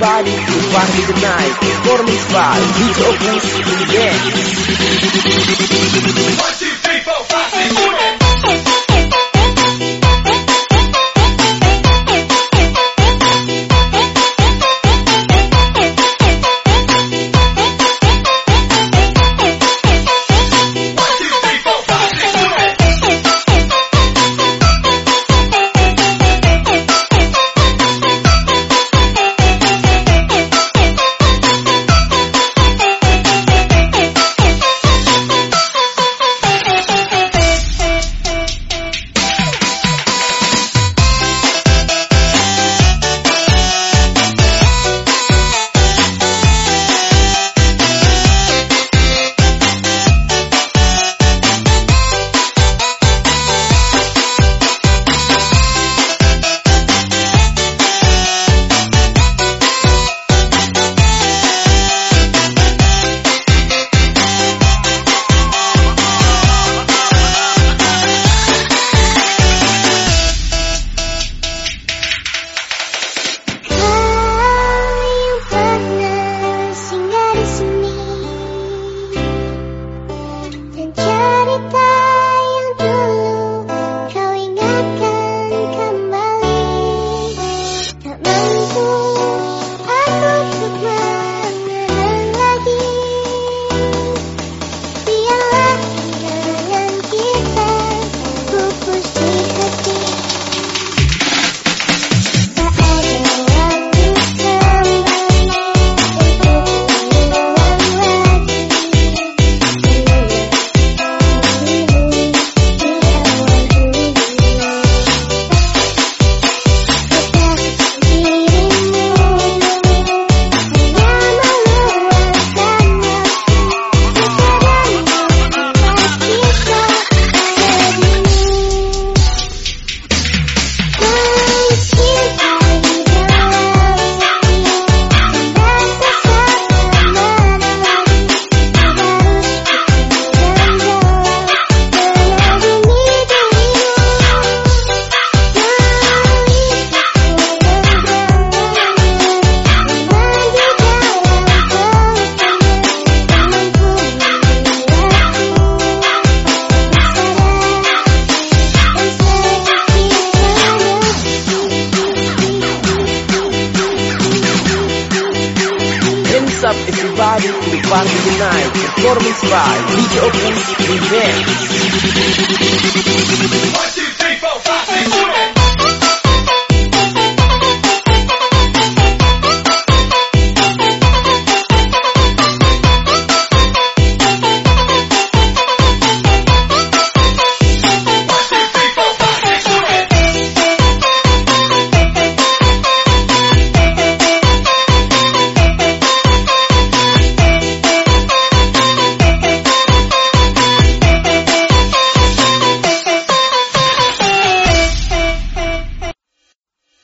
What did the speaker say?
everybody to party tonight. Performance by DJ Opus. Yeah. One, two, three, four, five, six, one, cerita party to the party tonight. Performance by DJ Opus Revenge.